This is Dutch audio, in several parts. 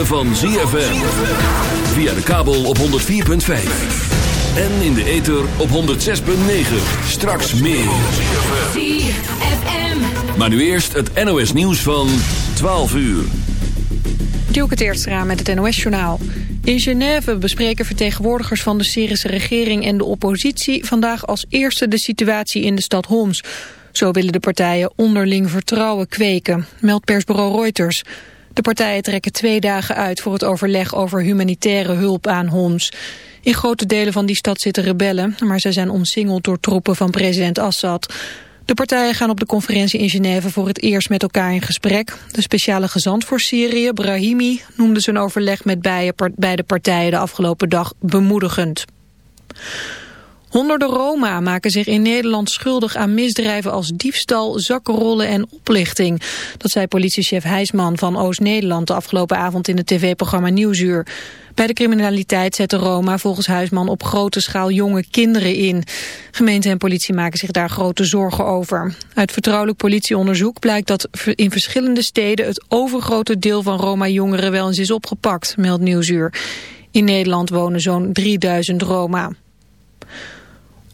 ritme van ZFM. Via de kabel op 104.5. En in de ether op 106.9. Straks meer. ZFM. Maar nu eerst het NOS nieuws van 12 uur. Duke het eerst raam met het NOS-journaal. In Genève bespreken vertegenwoordigers van de Syrische regering en de oppositie... vandaag als eerste de situatie in de stad Homs... Zo willen de partijen onderling vertrouwen kweken, meldt persbureau Reuters. De partijen trekken twee dagen uit voor het overleg over humanitaire hulp aan Homs. In grote delen van die stad zitten rebellen, maar zij zijn omsingeld door troepen van president Assad. De partijen gaan op de conferentie in Genève voor het eerst met elkaar in gesprek. De speciale gezant voor Syrië, Brahimi, noemde zijn overleg met beide partijen de afgelopen dag bemoedigend. Honderden Roma maken zich in Nederland schuldig aan misdrijven als diefstal, zakkenrollen en oplichting. Dat zei politiechef Heisman van Oost-Nederland de afgelopen avond in het tv-programma Nieuwsuur. Bij de criminaliteit zetten Roma volgens Huisman op grote schaal jonge kinderen in. Gemeente en politie maken zich daar grote zorgen over. Uit vertrouwelijk politieonderzoek blijkt dat in verschillende steden het overgrote deel van Roma-jongeren wel eens is opgepakt, meldt Nieuwsuur. In Nederland wonen zo'n 3000 Roma.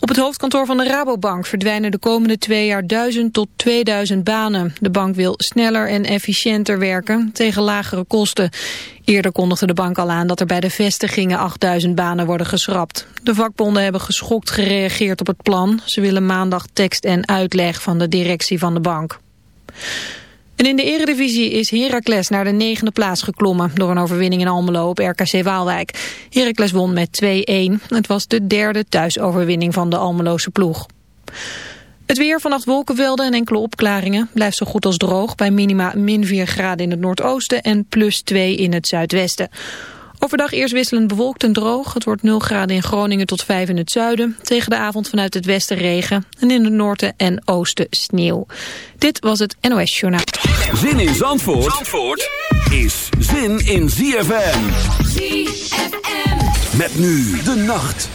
Op het hoofdkantoor van de Rabobank verdwijnen de komende twee jaar 1000 tot 2000 banen. De bank wil sneller en efficiënter werken tegen lagere kosten. Eerder kondigde de bank al aan dat er bij de vestigingen 8000 banen worden geschrapt. De vakbonden hebben geschokt gereageerd op het plan. Ze willen maandag tekst en uitleg van de directie van de bank. En in de eredivisie is Heracles naar de negende plaats geklommen... door een overwinning in Almelo op RKC Waalwijk. Heracles won met 2-1. Het was de derde thuisoverwinning van de Almeloze ploeg. Het weer, vannacht wolkenvelden en enkele opklaringen. Blijft zo goed als droog bij minima min 4 graden in het noordoosten... en plus 2 in het zuidwesten. Overdag eerst wisselend bewolkt en droog. Het wordt 0 graden in Groningen tot 5 in het zuiden. Tegen de avond vanuit het westen regen. En in het noorden en oosten sneeuw. Dit was het NOS Journaal. Zin in Zandvoort, Zandvoort is zin in ZFM. ZFM. Met nu de nacht.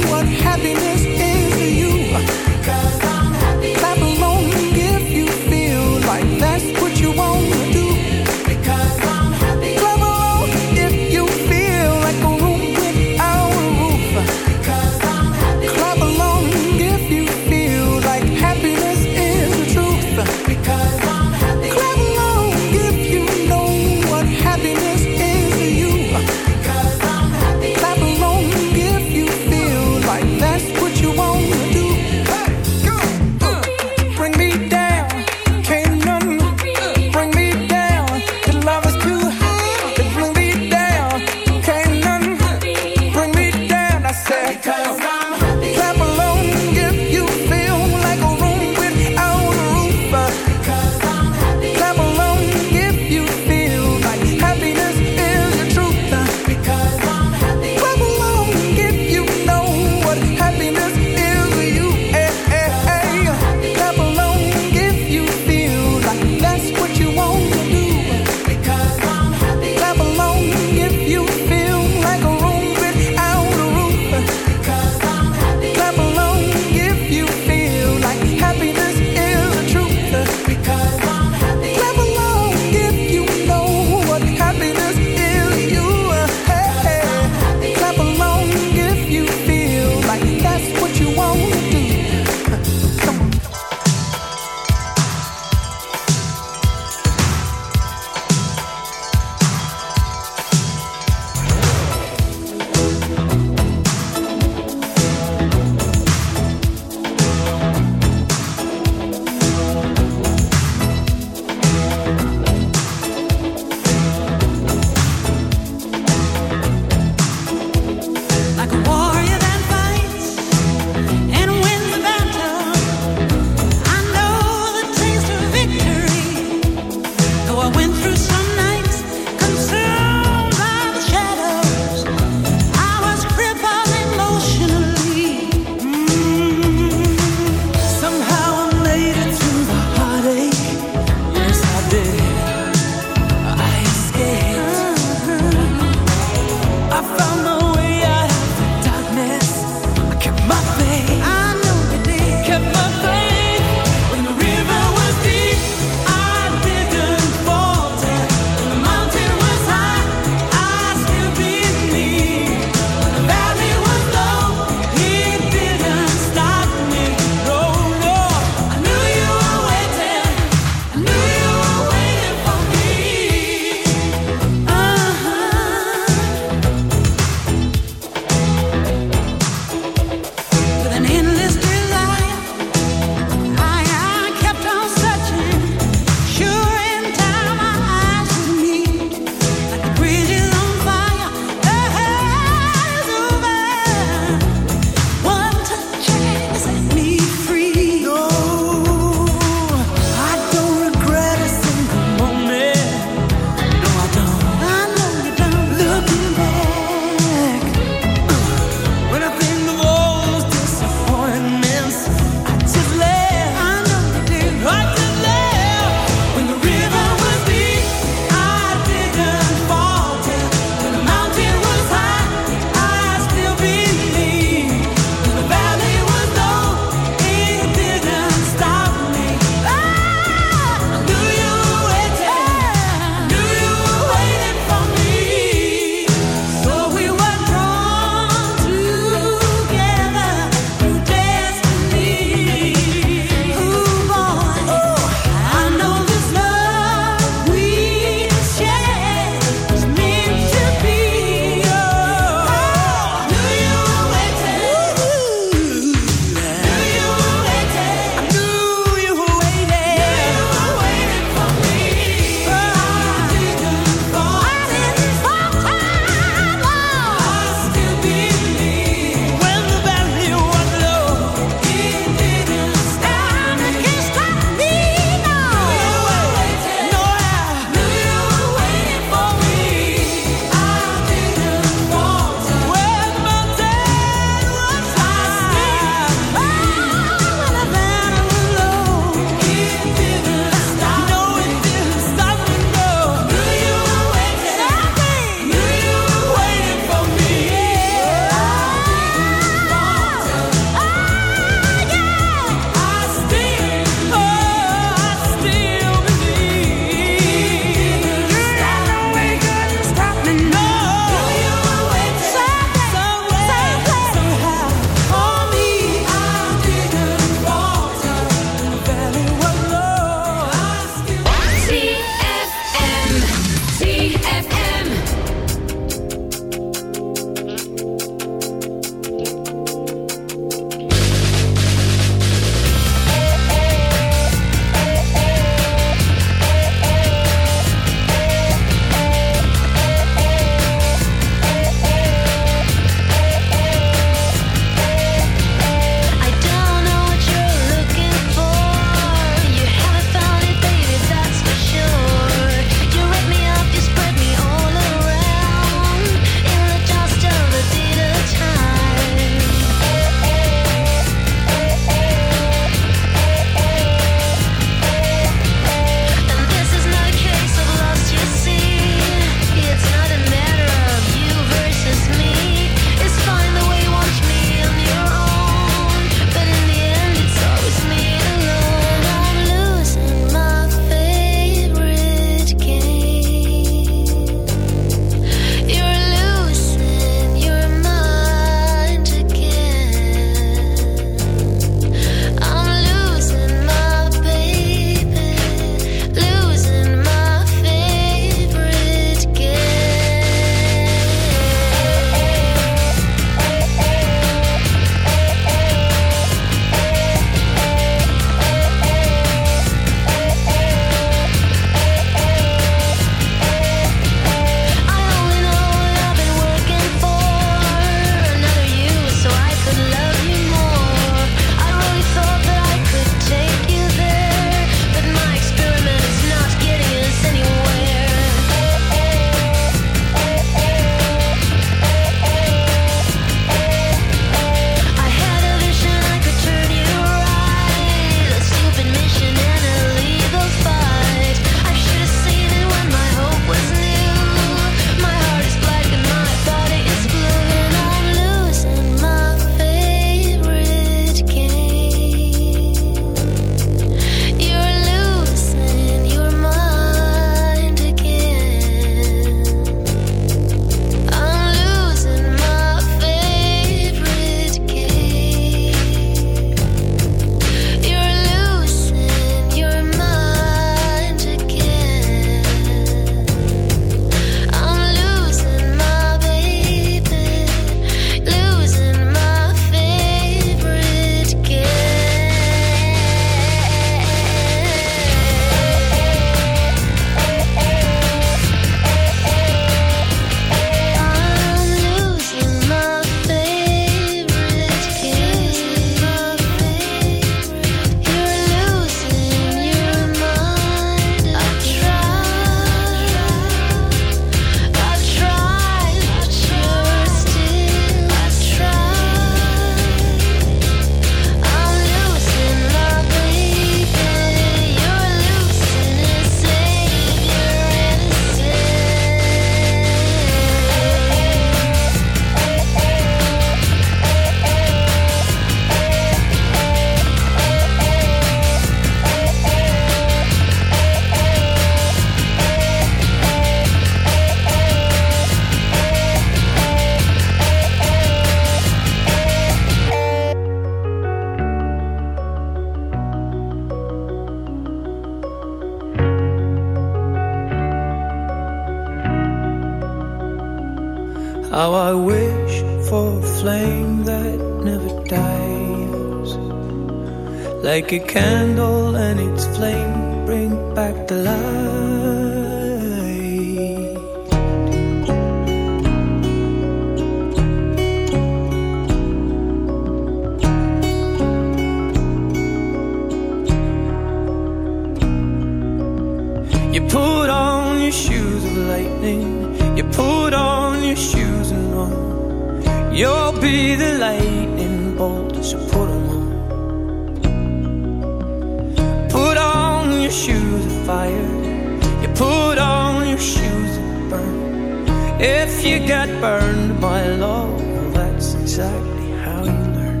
If you get burned by love, that's exactly how you learn.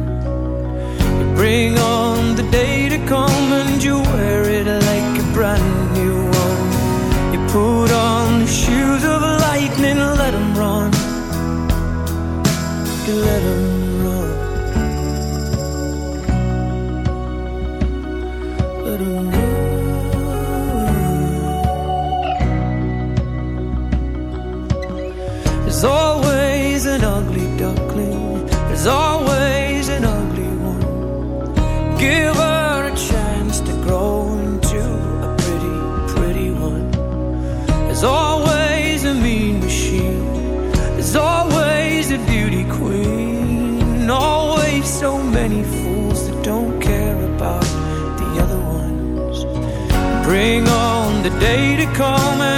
You bring on komen.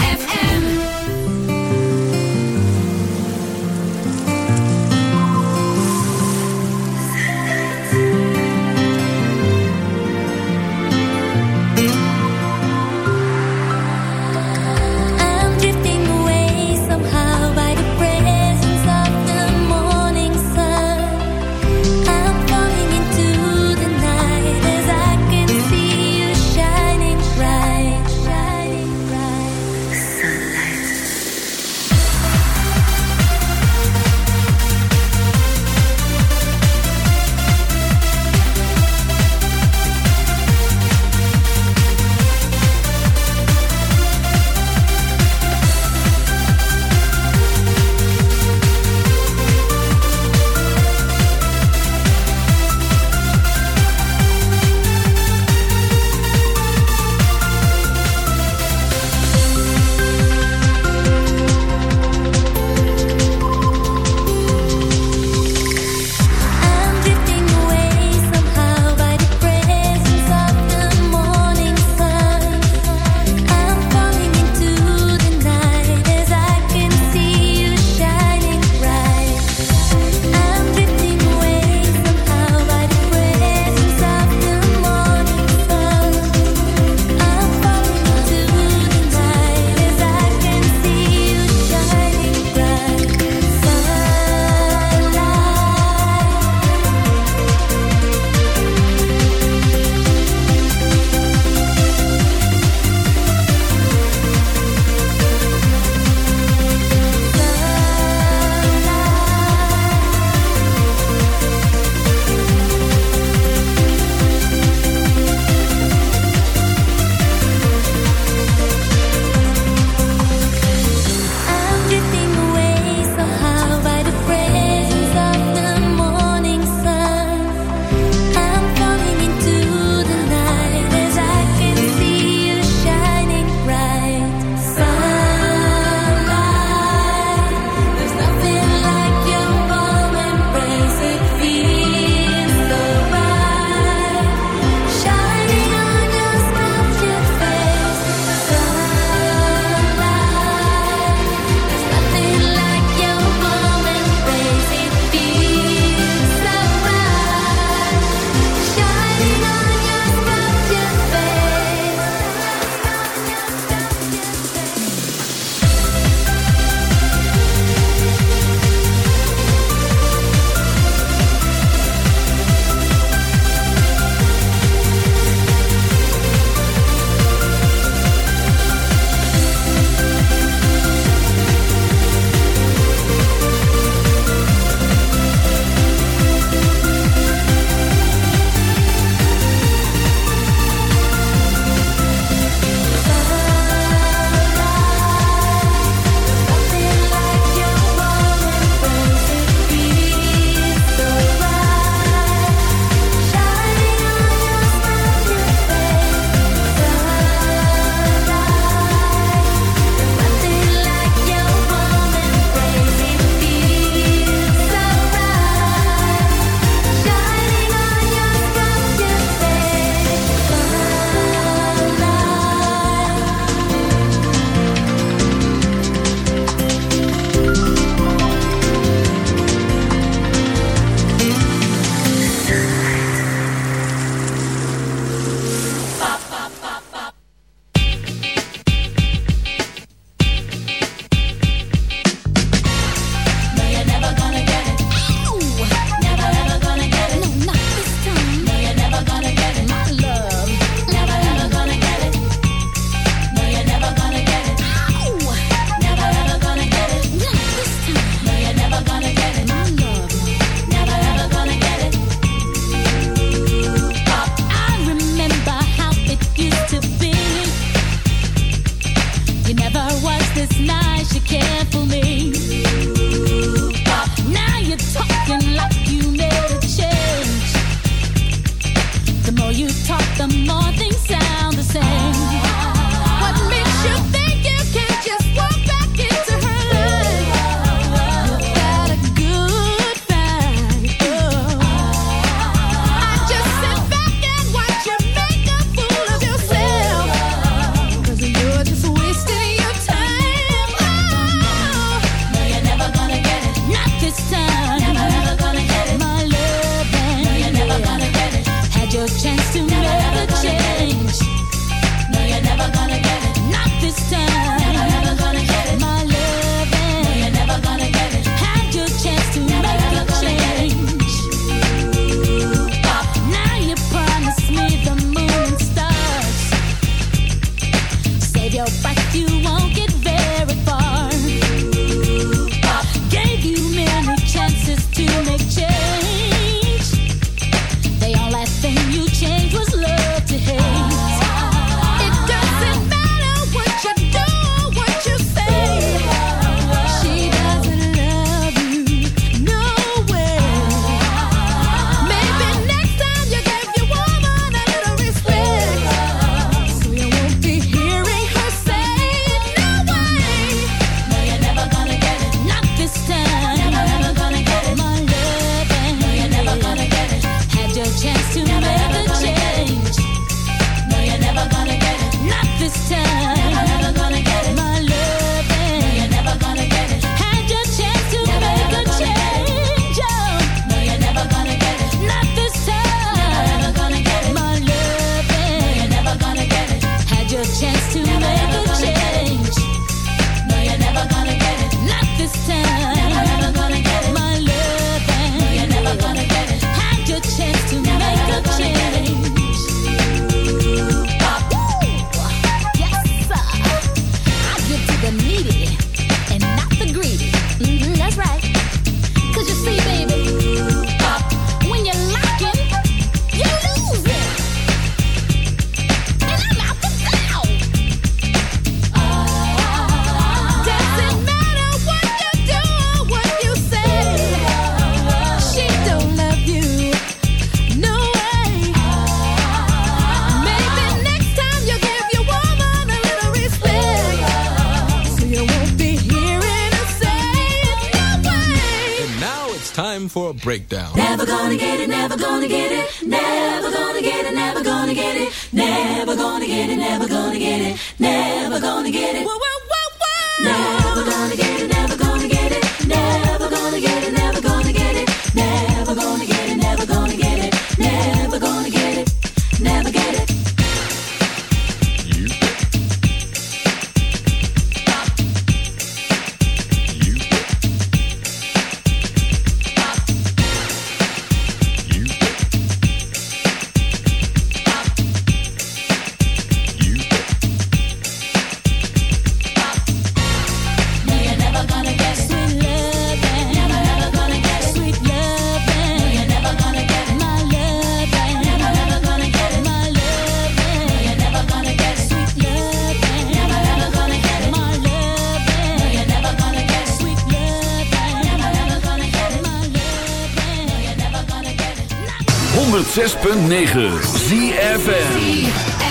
106.9 ZFM.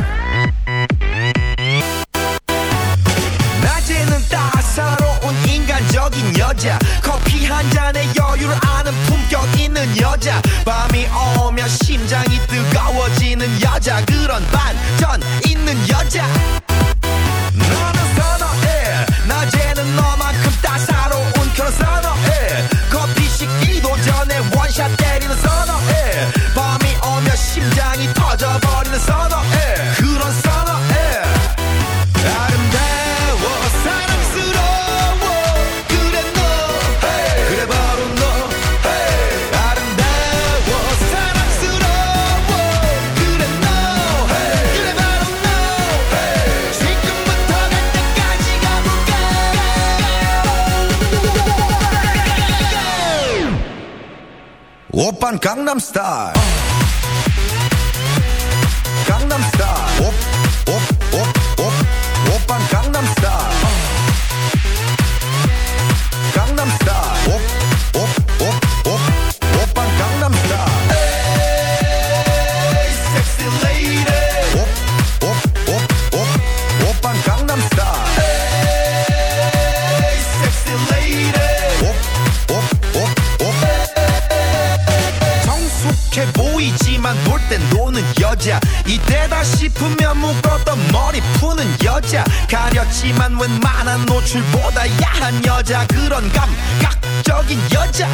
감각적인 여자.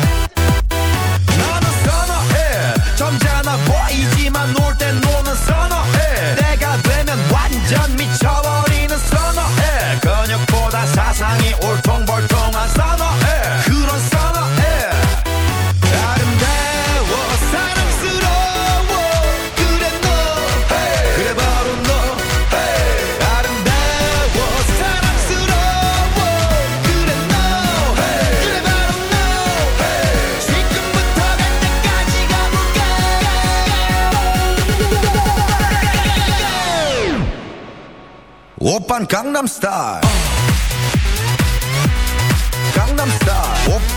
나는 선어해. 점잖아 보이지만 놀 때 노는 선어해. 내가 되면 완전 미쳐버리는 선어해. 근육보다 사상이 옳다. op Gangnam Style. Gangnam Style.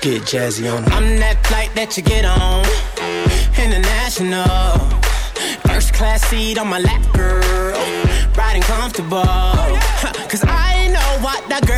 Get jazzy on. I'm that flight that you get on. International. First class seat on my lap, girl. Riding comfortable. Cause I know what that girl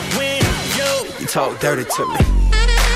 You talk dirty to me.